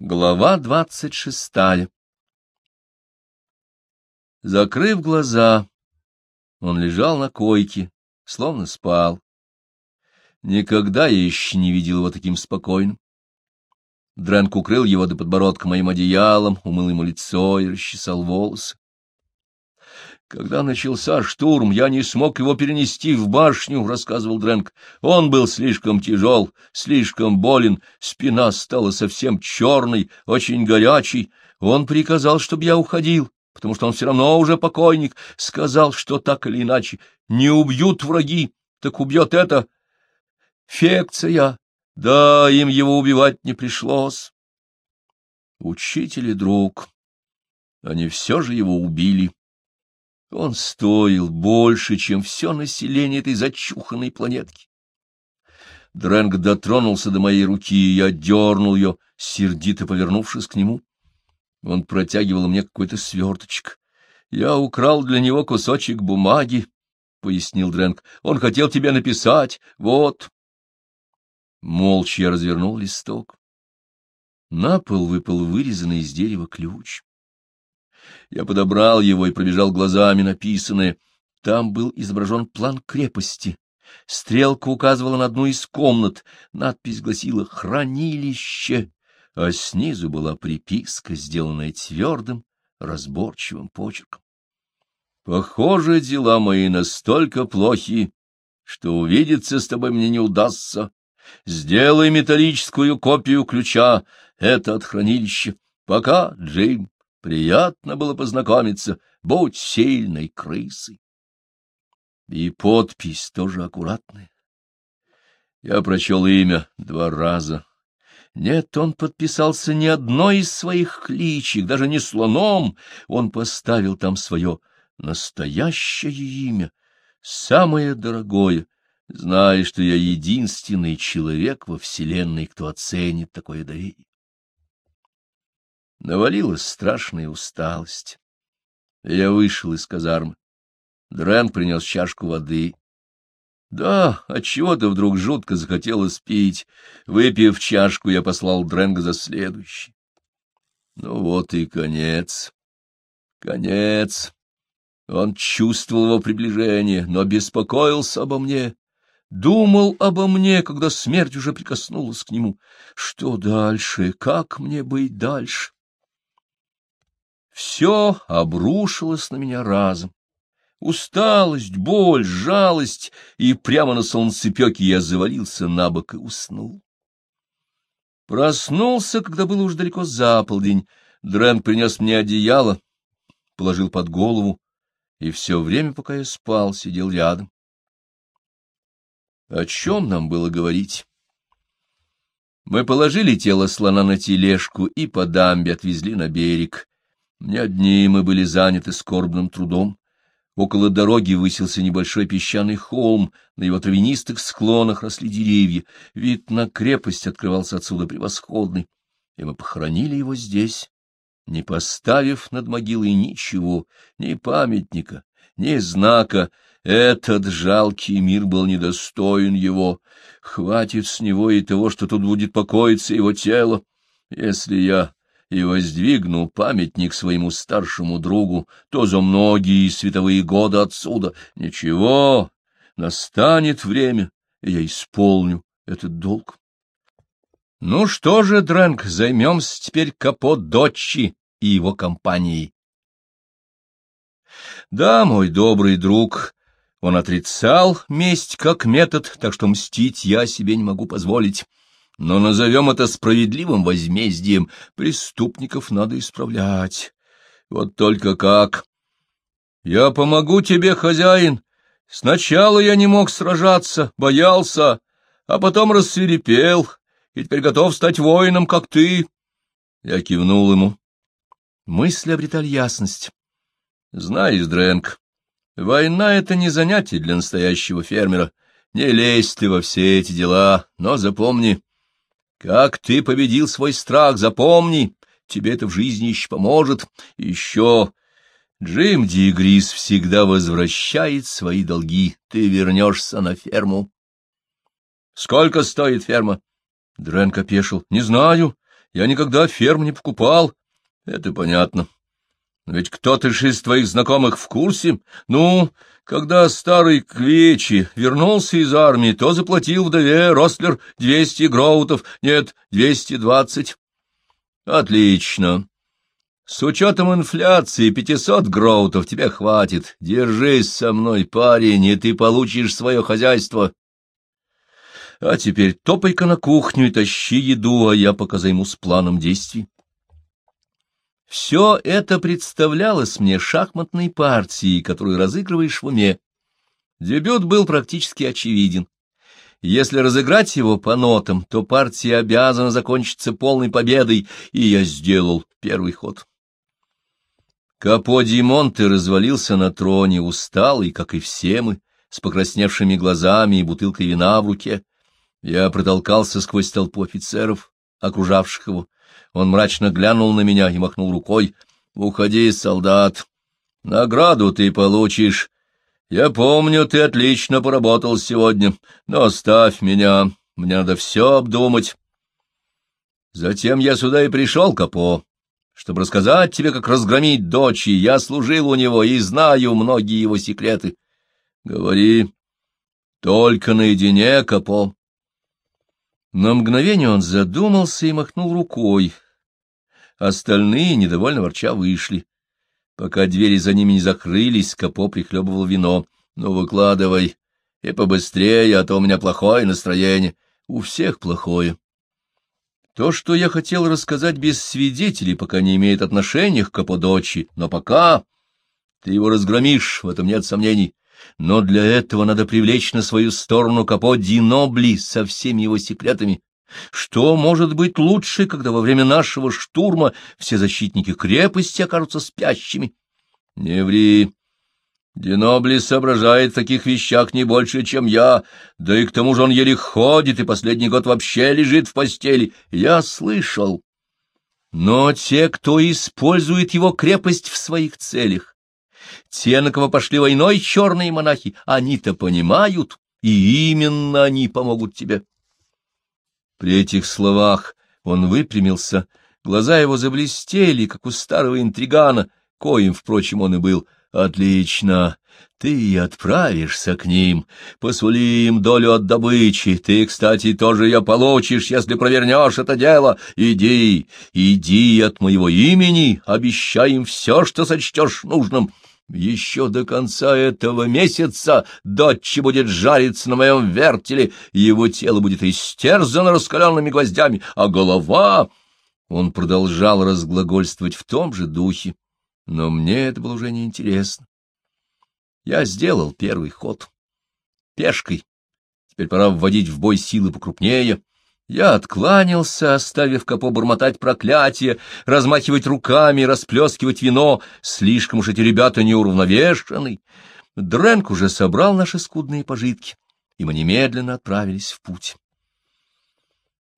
Глава двадцать шестая Закрыв глаза, он лежал на койке, словно спал. Никогда я еще не видел его таким спокойным. Дрэнк укрыл его до подбородка моим одеялом, умыл ему лицо и расчесал волосы. Когда начался штурм, я не смог его перенести в башню, — рассказывал Дрэнк. Он был слишком тяжел, слишком болен, спина стала совсем черной, очень горячей. Он приказал, чтобы я уходил, потому что он все равно уже покойник. Сказал, что так или иначе не убьют враги, так убьет это фекция. Да, им его убивать не пришлось. Учитель и друг. Они все же его убили. Он стоил больше, чем все население этой зачуханной планетки. Дрэнк дотронулся до моей руки, и я дернул ее, сердито повернувшись к нему. Он протягивал мне какой-то сверточек. Я украл для него кусочек бумаги, — пояснил Дрэнк. Он хотел тебе написать. Вот. Молча я развернул листок. На пол выпал вырезанный из дерева ключ. Я подобрал его и пробежал глазами написанное. Там был изображен план крепости. Стрелка указывала на одну из комнат. Надпись гласила «Хранилище», а снизу была приписка, сделанная твердым, разборчивым почерком. «Похоже, дела мои настолько плохи, что увидеться с тобой мне не удастся. Сделай металлическую копию ключа. Это от хранилища. Пока, Джейм. Приятно было познакомиться. Будь сильной крысой. И подпись тоже аккуратная. Я прочел имя два раза. Нет, он подписался не одной из своих кличек, даже не слоном. Он поставил там свое настоящее имя, самое дорогое, зная, что я единственный человек во Вселенной, кто оценит такое доверие. Навалилась страшная усталость. Я вышел из казармы. Дрен принес чашку воды. Да, отчего-то вдруг жутко захотелось пить. Выпив чашку, я послал Дренга за следующий. Ну вот и конец. Конец. Он чувствовал его приближение, но беспокоился обо мне. Думал обо мне, когда смерть уже прикоснулась к нему. Что дальше? Как мне быть дальше? Все обрушилось на меня разом. Усталость, боль, жалость, и прямо на солнцепеке я завалился на бок и уснул. Проснулся, когда было уж далеко за полдень. Дрен принес мне одеяло, положил под голову, и все время, пока я спал, сидел рядом. О чем нам было говорить? Мы положили тело слона на тележку и по дамбе отвезли на берег. Не одни мы были заняты скорбным трудом. Около дороги высился небольшой песчаный холм, на его травянистых склонах росли деревья, вид на крепость открывался отсюда превосходный, и мы похоронили его здесь, не поставив над могилой ничего, ни памятника, ни знака. Этот жалкий мир был недостоин его. Хватит с него и того, что тут будет покоиться его тело. Если я и воздвигну памятник своему старшему другу, то за многие световые годы отсюда. Ничего, настанет время, и я исполню этот долг. Ну что же, Дрэнк, займемся теперь капот Дочи и его компанией. Да, мой добрый друг, он отрицал месть как метод, так что мстить я себе не могу позволить но назовем это справедливым возмездием. Преступников надо исправлять. Вот только как. Я помогу тебе, хозяин. Сначала я не мог сражаться, боялся, а потом рассверепел, и теперь готов стать воином, как ты. Я кивнул ему. Мысли обретали ясность. Знаешь, Дрэнк, война — это не занятие для настоящего фермера. Не лезь ты во все эти дела, но запомни, как ты победил свой страх, запомни, тебе это в жизни еще поможет. Еще Джим Дигрис всегда возвращает свои долги, ты вернешься на ферму. Сколько стоит ферма? Дрэнк опешил. Не знаю, Я никогда ферм не покупал. Это понятно. Но ведь кто-то из твоих знакомых в курсе. Ну, когда старый Квечи вернулся из армии, то заплатил вдове Рослер двести гроутов, нет, двести двадцать. Отлично. С учетом инфляции пятисот гроутов тебе хватит. Держись со мной, парень, и ты получишь свое хозяйство. А теперь топай-ка на кухню и тащи еду, а я пока займусь планом действий. Все это представлялось мне шахматной партией, которую разыгрываешь в уме. Дебют был практически очевиден. Если разыграть его по нотам, то партия обязана закончиться полной победой, и я сделал первый ход. Каподи Монте развалился на троне, усталый, как и все мы, с покрасневшими глазами и бутылкой вина в руке. Я протолкался сквозь толпу офицеров, окружавших его. Он мрачно глянул на меня и махнул рукой. — Уходи, солдат. Награду ты получишь. Я помню, ты отлично поработал сегодня, но оставь меня, мне надо все обдумать. Затем я сюда и пришел, Капо, чтобы рассказать тебе, как разгромить дочь, и я служил у него и знаю многие его секреты. Говори, только наедине, Капо. На мгновение он задумался и махнул рукой. Остальные, недовольно ворча, вышли. Пока двери за ними не закрылись, Капо прихлебывал вино. — Ну, выкладывай, и побыстрее, а то у меня плохое настроение. У всех плохое. То, что я хотел рассказать без свидетелей, пока не имеет отношения к Каподочи, но пока ты его разгромишь, в этом нет сомнений. Но для этого надо привлечь на свою сторону Капо Динобли со всеми его секретами. Что может быть лучше, когда во время нашего штурма все защитники крепости окажутся спящими? Не ври. Динобли соображает в таких вещах не больше, чем я, да и к тому же он еле ходит и последний год вообще лежит в постели. Я слышал. Но те, кто использует его крепость в своих целях, те, на кого пошли войной черные монахи, они-то понимают, и именно они помогут тебе. При этих словах он выпрямился, глаза его заблестели, как у старого интригана, коим, впрочем, он и был. Отлично, ты отправишься к ним, посули им долю от добычи. Ты, кстати, тоже ее получишь, если провернешь это дело. Иди, иди от моего имени, обещай им все, что сочтешь нужным. Еще до конца этого месяца дочь будет жариться на моем вертеле, его тело будет истерзано раскаленными гвоздями, а голова... Он продолжал разглагольствовать в том же духе, но мне это было уже неинтересно. Я сделал первый ход. Пешкой. Теперь пора вводить в бой силы покрупнее — я откланялся, оставив Капо бормотать проклятие, размахивать руками, расплескивать вино. Слишком уж эти ребята неуравновешены. Дрэнк уже собрал наши скудные пожитки, и мы немедленно отправились в путь.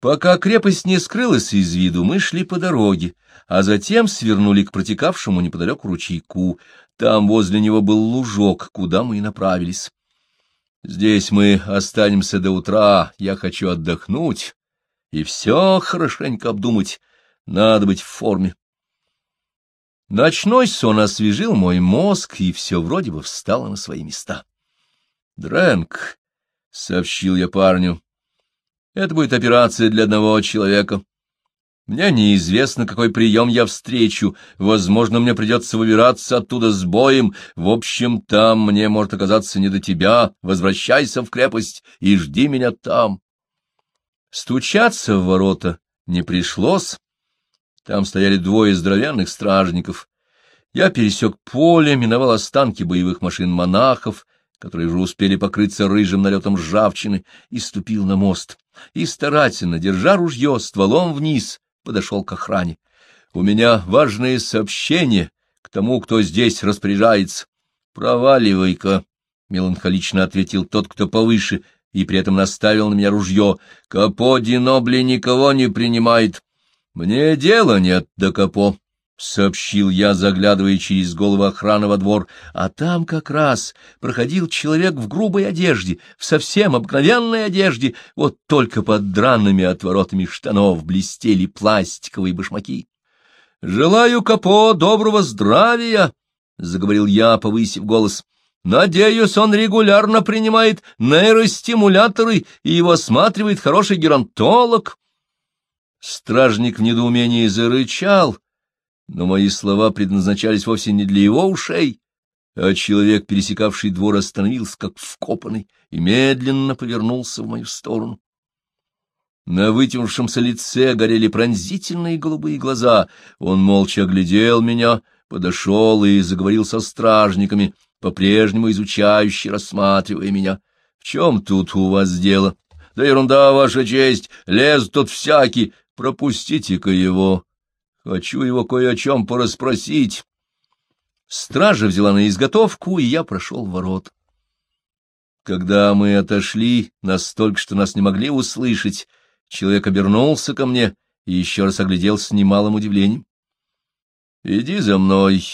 Пока крепость не скрылась из виду, мы шли по дороге, а затем свернули к протекавшему неподалеку ручейку. Там возле него был лужок, куда мы и направились. Здесь мы останемся до утра, я хочу отдохнуть и все хорошенько обдумать, надо быть в форме. Ночной сон освежил мой мозг, и все вроде бы встало на свои места. — Дрэнк, — сообщил я парню, — это будет операция для одного человека. Мне неизвестно, какой прием я встречу. Возможно, мне придется выбираться оттуда с боем. В общем, там мне может оказаться не до тебя. Возвращайся в крепость и жди меня там. Стучаться в ворота не пришлось. Там стояли двое здоровенных стражников. Я пересек поле, миновал останки боевых машин монахов, которые уже успели покрыться рыжим налетом ржавчины, и ступил на мост. И старательно, держа ружье стволом вниз, подошел к охране. — У меня важное сообщение к тому, кто здесь распоряжается. — Проваливай-ка, — меланхолично ответил тот, кто повыше, и при этом наставил на меня ружье. — Капо Динобли никого не принимает. — Мне дела нет до Капо. Сообщил я, заглядывая через голову охраны во двор, а там как раз проходил человек в грубой одежде, в совсем обыкновенной одежде, вот только под дранными отворотами штанов блестели пластиковые башмаки. — Желаю, Капо, доброго здравия! — заговорил я, повысив голос. — Надеюсь, он регулярно принимает нейростимуляторы и его осматривает хороший геронтолог. Стражник в недоумении зарычал, но мои слова предназначались вовсе не для его ушей, а человек, пересекавший двор, остановился как вкопанный и медленно повернулся в мою сторону. На вытянувшемся лице горели пронзительные голубые глаза. Он молча оглядел меня, подошел и заговорил со стражниками, по-прежнему изучающе рассматривая меня. — В чем тут у вас дело? — Да ерунда, ваша честь, лез тут всякий. Пропустите-ка его. Хочу его кое о чем порасспросить. Стража взяла на изготовку, и я прошел ворот. Когда мы отошли настолько, что нас не могли услышать, человек обернулся ко мне и еще раз огляделся с немалым удивлением. — Иди за мной.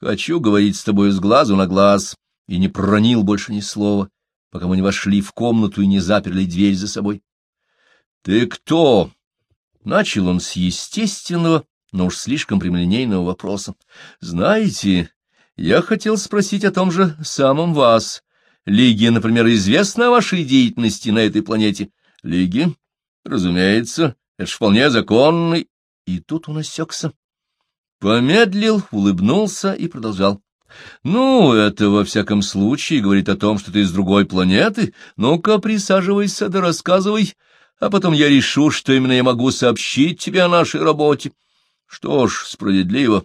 Хочу говорить с тобой с глазу на глаз. И не проронил больше ни слова, пока мы не вошли в комнату и не заперли дверь за собой. — Ты кто? Начал он с естественного, но уж слишком прямолинейного вопроса. — Знаете, я хотел спросить о том же самом вас. Лиги, например, известна о вашей деятельности на этой планете? — Лиги? Разумеется, это ж вполне законный. И тут он осекся. Помедлил, улыбнулся и продолжал. — Ну, это во всяком случае говорит о том, что ты из другой планеты. Ну-ка, присаживайся да рассказывай а потом я решу, что именно я могу сообщить тебе о нашей работе. Что ж, справедливо.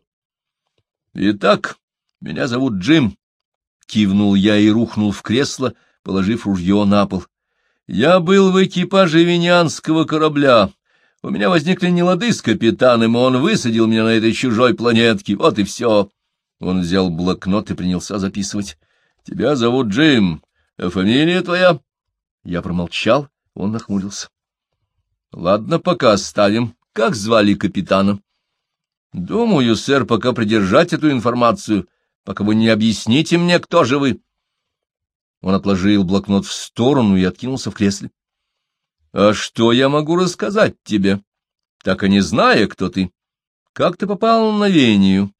Итак, меня зовут Джим. Кивнул я и рухнул в кресло, положив ружье на пол. Я был в экипаже венянского корабля. У меня возникли нелады с капитаном, и он высадил меня на этой чужой планетке. Вот и все. Он взял блокнот и принялся записывать. — Тебя зовут Джим. А фамилия твоя? Я промолчал, он нахмурился. — Ладно, пока оставим. Как звали капитана? — Думаю, сэр, пока придержать эту информацию, пока вы не объясните мне, кто же вы. Он отложил блокнот в сторону и откинулся в кресле. — А что я могу рассказать тебе, так и не зная, кто ты? Как ты попал на Вению?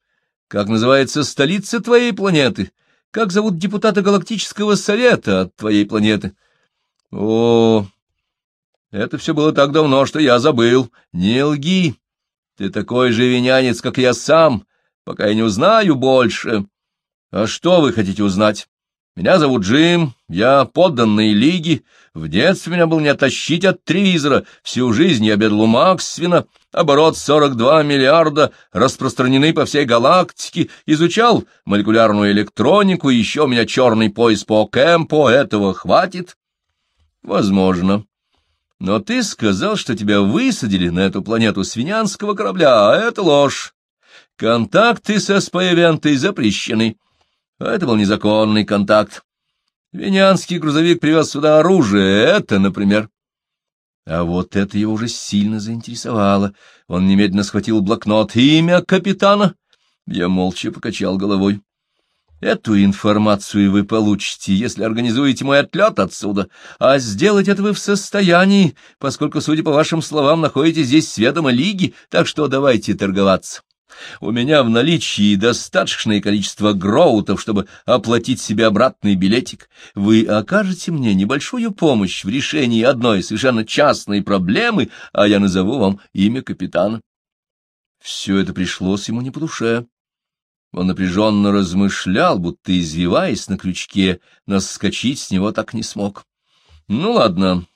Как называется столица твоей планеты? Как зовут депутата Галактического совета от твоей планеты? — О, это все было так давно, что я забыл. Не лги. Ты такой же винянец, как я сам, пока я не узнаю больше. А что вы хотите узнать? Меня зовут Джим, я подданный лиги. В детстве меня был не оттащить от телевизора. Всю жизнь я бедал у Максвина. Оборот 42 миллиарда, распространены по всей галактике. Изучал молекулярную электронику, еще у меня черный пояс по кемпу. Этого хватит? Возможно. Но ты сказал, что тебя высадили на эту планету свинянского корабля, а это ложь. Контакты со спаевентой запрещены. А это был незаконный контакт. Винянский грузовик привез сюда оружие, это, например. А вот это его уже сильно заинтересовало. Он немедленно схватил блокнот. «Имя капитана?» Я молча покачал головой. Эту информацию вы получите, если организуете мой отлет отсюда, а сделать это вы в состоянии, поскольку, судя по вашим словам, находитесь здесь с ведома лиги, так что давайте торговаться. У меня в наличии достаточное количество гроутов, чтобы оплатить себе обратный билетик. Вы окажете мне небольшую помощь в решении одной совершенно частной проблемы, а я назову вам имя капитана. Все это пришлось ему не по душе. Он напряженно размышлял, будто извиваясь на крючке, но соскочить с него так не смог. — Ну, ладно.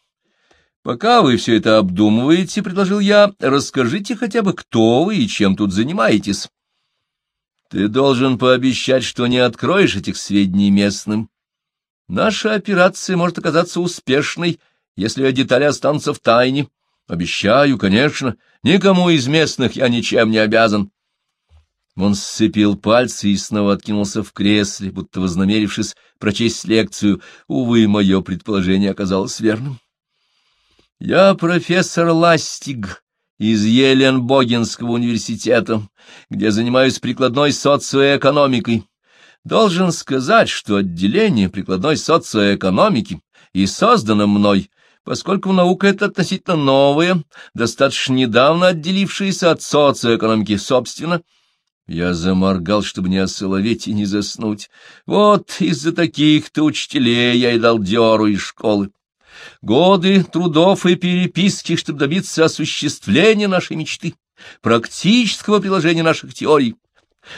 Пока вы все это обдумываете, — предложил я, — расскажите хотя бы, кто вы и чем тут занимаетесь. Ты должен пообещать, что не откроешь этих сведений местным. Наша операция может оказаться успешной, если ее детали останутся в тайне. Обещаю, конечно, никому из местных я ничем не обязан. Он сцепил пальцы и снова откинулся в кресле, будто вознамерившись прочесть лекцию. Увы, мое предположение оказалось верным. — Я профессор Ластиг из Еленбогенского университета, где занимаюсь прикладной социоэкономикой. Должен сказать, что отделение прикладной социоэкономики и создано мной, поскольку наука эта относительно новая, достаточно недавно отделившаяся от социоэкономики собственно, я заморгал, чтобы не осоловеть и не заснуть. Вот из-за таких-то учителей я и дал дёру из школы. Годы трудов и переписки, чтобы добиться осуществления нашей мечты, практического приложения наших теорий.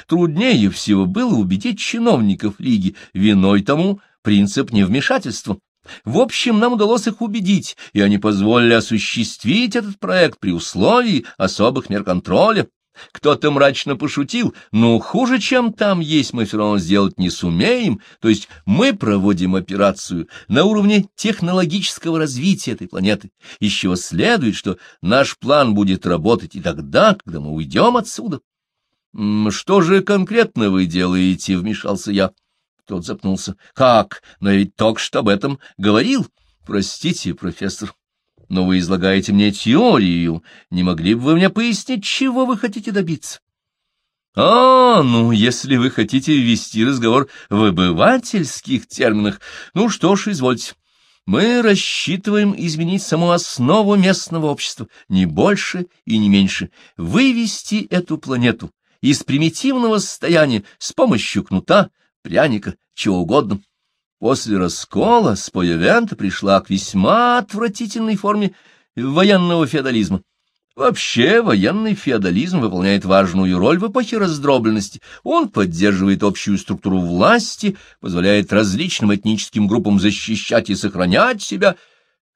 Труднее всего было убедить чиновников Лиги, виной тому принцип невмешательства. В общем, нам удалось их убедить, и они позволили осуществить этот проект при условии особых мер контроля. Кто-то мрачно пошутил, но хуже, чем там есть, мы все равно сделать не сумеем, то есть мы проводим операцию на уровне технологического развития этой планеты, из чего следует, что наш план будет работать и тогда, когда мы уйдем отсюда. — Что же конкретно вы делаете? — вмешался я. Тот запнулся. — Как? Но ведь только что об этом говорил. — Простите, профессор, но вы излагаете мне теорию. Не могли бы вы мне пояснить, чего вы хотите добиться? А, ну, если вы хотите ввести разговор в обывательских терминах, ну что ж, извольте. Мы рассчитываем изменить саму основу местного общества, не больше и не меньше, вывести эту планету из примитивного состояния с помощью кнута, пряника, чего угодно, После раскола Споявента пришла к весьма отвратительной форме военного феодализма. Вообще, военный феодализм выполняет важную роль в эпохе раздробленности. Он поддерживает общую структуру власти, позволяет различным этническим группам защищать и сохранять себя.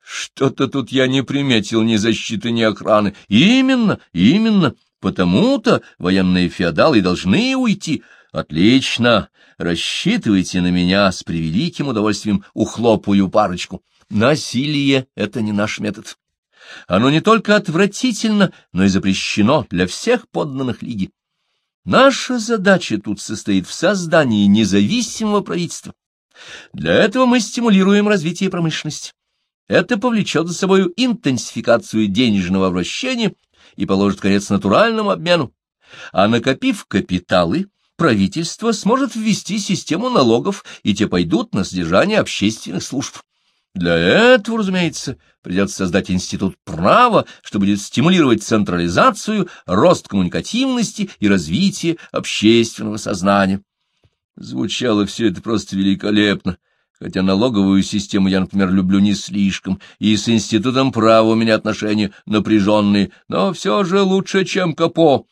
Что-то тут я не приметил ни защиты, ни охраны. Именно, именно, потому-то военные феодалы должны уйти. Отлично, Рассчитывайте на меня, с превеликим удовольствием ухлопаю парочку. Насилие — это не наш метод. Оно не только отвратительно, но и запрещено для всех подданных Лиги. Наша задача тут состоит в создании независимого правительства. Для этого мы стимулируем развитие промышленности. Это повлечет за собой интенсификацию денежного обращения и положит конец натуральному обмену. А накопив капиталы, правительство сможет ввести систему налогов, и те пойдут на содержание общественных служб. Для этого, разумеется, придется создать институт права, что будет стимулировать централизацию, рост коммуникативности и развитие общественного сознания. Звучало все это просто великолепно, хотя налоговую систему я, например, люблю не слишком, и с институтом права у меня отношения напряженные, но все же лучше, чем КАПО.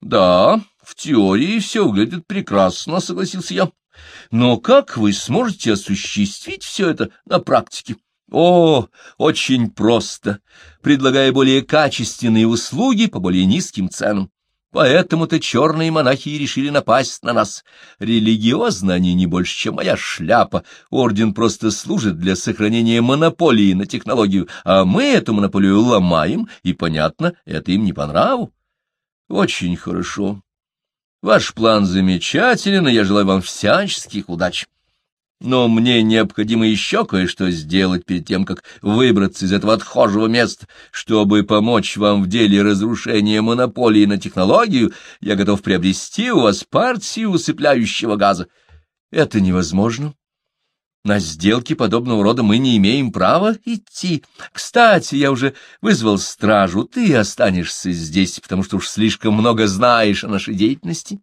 Да, в теории все выглядит прекрасно, — согласился я. Но как вы сможете осуществить все это на практике? О, очень просто, предлагая более качественные услуги по более низким ценам. Поэтому-то черные монахи решили напасть на нас. Религиозно они не больше, чем моя шляпа. Орден просто служит для сохранения монополии на технологию, а мы эту монополию ломаем, и, понятно, это им не по нраву. Очень хорошо. Ваш план замечателен, и я желаю вам всяческих удач. Но мне необходимо еще кое-что сделать перед тем, как выбраться из этого отхожего места. Чтобы помочь вам в деле разрушения монополии на технологию, я готов приобрести у вас партию усыпляющего газа. Это невозможно. На сделки подобного рода мы не имеем права идти. Кстати, я уже вызвал стражу, ты останешься здесь, потому что уж слишком много знаешь о нашей деятельности.